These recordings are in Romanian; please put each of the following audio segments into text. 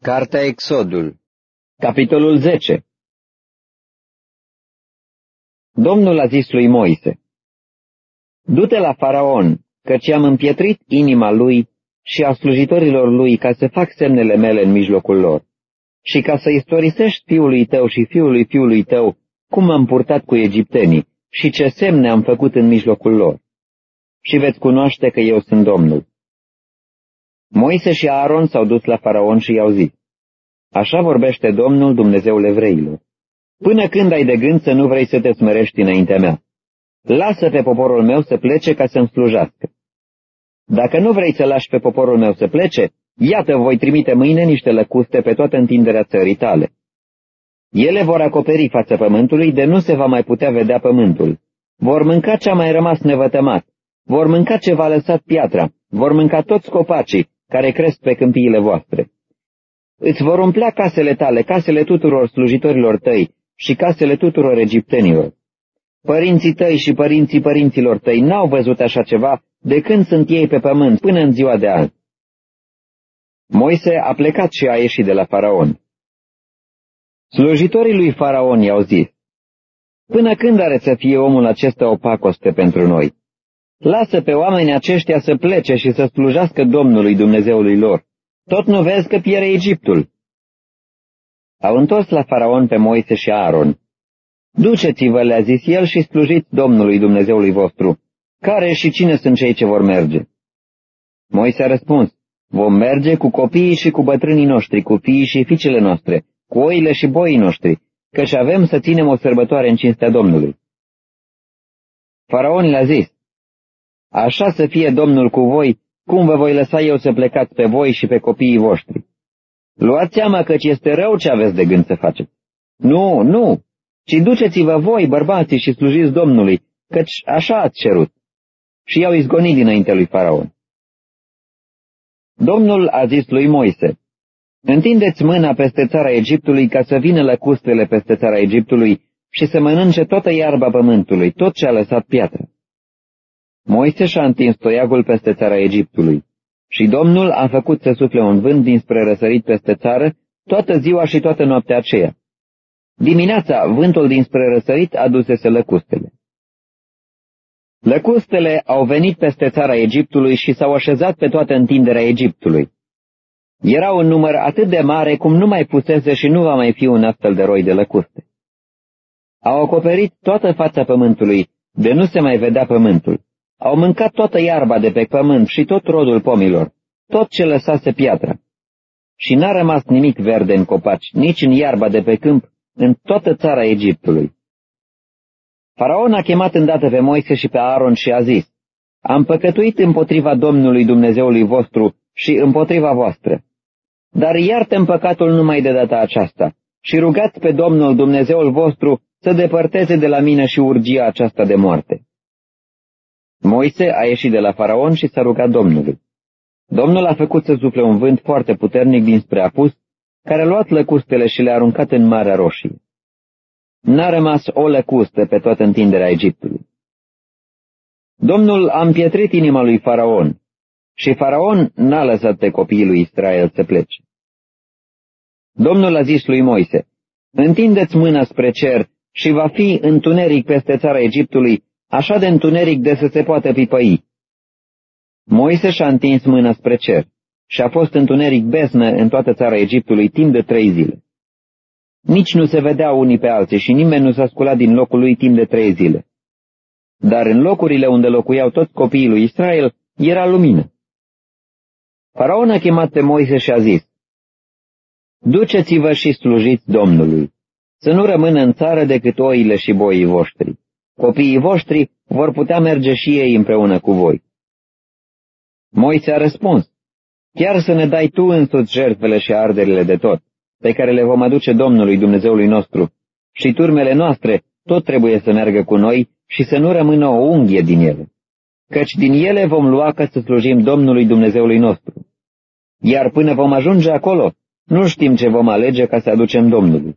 Cartea Exodul Capitolul 10 Domnul a zis lui Moise, Du-te la faraon, căci am împietrit inima lui și a slujitorilor lui ca să fac semnele mele în mijlocul lor, și ca să istorisești fiului tău și fiului fiului tău cum am purtat cu egiptenii și ce semne am făcut în mijlocul lor. Și veți cunoaște că eu sunt Domnul. Moise și Aaron s-au dus la faraon și i-au zis, Așa vorbește Domnul Dumnezeul evreilor. Până când ai de gând să nu vrei să te smerești înaintea mea? Lasă pe poporul meu să plece ca să-mi slujească. Dacă nu vrei să lași pe poporul meu să plece, iată voi trimite mâine niște lăcuste pe toată întinderea țării tale. Ele vor acoperi fața pământului, de nu se va mai putea vedea pământul. Vor mânca ce a mai rămas nevătămat, vor mânca ce va lăsat piatra, vor mânca toți copacii care cresc pe câmpiile voastre. Îți vor umplea casele tale, casele tuturor slujitorilor tăi și casele tuturor egiptenilor. Părinții tăi și părinții părinților tăi n-au văzut așa ceva de când sunt ei pe pământ până în ziua de azi. Moise a plecat și a ieșit de la faraon. Slujitorii lui faraon i-au zis, Până când are să fie omul acesta o pacoste pentru noi? Lasă pe oamenii aceștia să plece și să slujească Domnului Dumnezeului lor. Tot nu vezi că piere Egiptul. Au întors la faraon pe Moise și Aaron. Duceți-vă, le-a zis el, și slujiți Domnului Dumnezeului vostru. Care și cine sunt cei ce vor merge? Moise a răspuns, vom merge cu copiii și cu bătrânii noștri, cu fiii și fiicele noastre, cu oile și boii noștri, căci avem să ținem o sărbătoare în cinstea Domnului. Faraon le-a zis, Așa să fie Domnul cu voi, cum vă voi lăsa eu să plecați pe voi și pe copiii voștri? Luați seama căci este rău ce aveți de gând să faceți. Nu, nu, ci duceți-vă voi, bărbații, și slujiți Domnului, căci așa ați cerut. Și i-au izgonit dinaintea lui Faraon. Domnul a zis lui Moise, Întindeți mâna peste țara Egiptului ca să vină lăcustele peste țara Egiptului și să mănânce toată iarba pământului, tot ce a lăsat piatră. Moise și-a întins toiagul peste țara Egiptului și Domnul a făcut să sufle un vânt dinspre răsărit peste țară toată ziua și toată noaptea aceea. Dimineața, vântul dinspre răsărit adusese lăcustele. Lăcustele au venit peste țara Egiptului și s-au așezat pe toată întinderea Egiptului. Era un număr atât de mare cum nu mai pusese și nu va mai fi un astfel de roi de lăcuste. Au acoperit toată fața pământului, de nu se mai vedea pământul. Au mâncat toată iarba de pe pământ și tot rodul pomilor, tot ce lăsase piatra. Și n-a rămas nimic verde în copaci, nici în iarba de pe câmp, în toată țara Egiptului. Faraon a chemat îndată pe Moise și pe Aaron și a zis, Am păcătuit împotriva Domnului Dumnezeului vostru și împotriva voastră. Dar iartă păcatul numai de data aceasta și rugați pe Domnul Dumnezeul vostru să depărteze de la mine și urgia aceasta de moarte. Moise a ieșit de la faraon și s-a rugat Domnului. Domnul a făcut să sufle un vânt foarte puternic dinspre apus, care a luat lăcustele și le-a aruncat în Marea Roșie. N-a rămas o lăcustă pe toată întinderea Egiptului. Domnul a împietrit inima lui Faraon și Faraon n-a lăsat pe copiii lui Israel să plece. Domnul a zis lui Moise, Întindeți mâna spre cer și va fi întuneric peste țara Egiptului, așa de întuneric de să se poată pipăi. Moise și-a întins mâna spre cer și a fost întuneric besnă în toată țara Egiptului timp de trei zile. Nici nu se vedeau unii pe alții și nimeni nu s-a sculat din locul lui timp de trei zile. Dar în locurile unde locuiau toți copiii lui Israel era lumină. Faraon a chemat pe Moise și a zis, Duceți-vă și slujiți Domnului, să nu rămână în țară decât oile și boii voștri. Copiii voștri vor putea merge și ei împreună cu voi. Moise a răspuns, chiar să ne dai tu însuți jertfele și arderile de tot, pe care le vom aduce Domnului Dumnezeului nostru, și turmele noastre tot trebuie să meargă cu noi și să nu rămână o unghie din ele, căci din ele vom lua ca să slujim Domnului Dumnezeului nostru. Iar până vom ajunge acolo, nu știm ce vom alege ca să aducem Domnului.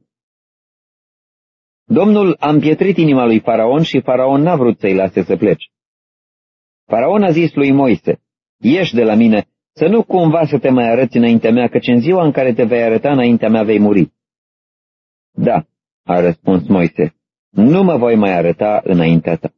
Domnul a împietrit inima lui Faraon și Faraon n-a vrut să-i lase să plece. Faraon a zis lui Moise, ieși de la mine, să nu cumva să te mai arăți înaintea mea, căci în ziua în care te vei arăta înaintea mea vei muri. Da, a răspuns Moise, nu mă voi mai arăta înaintea ta.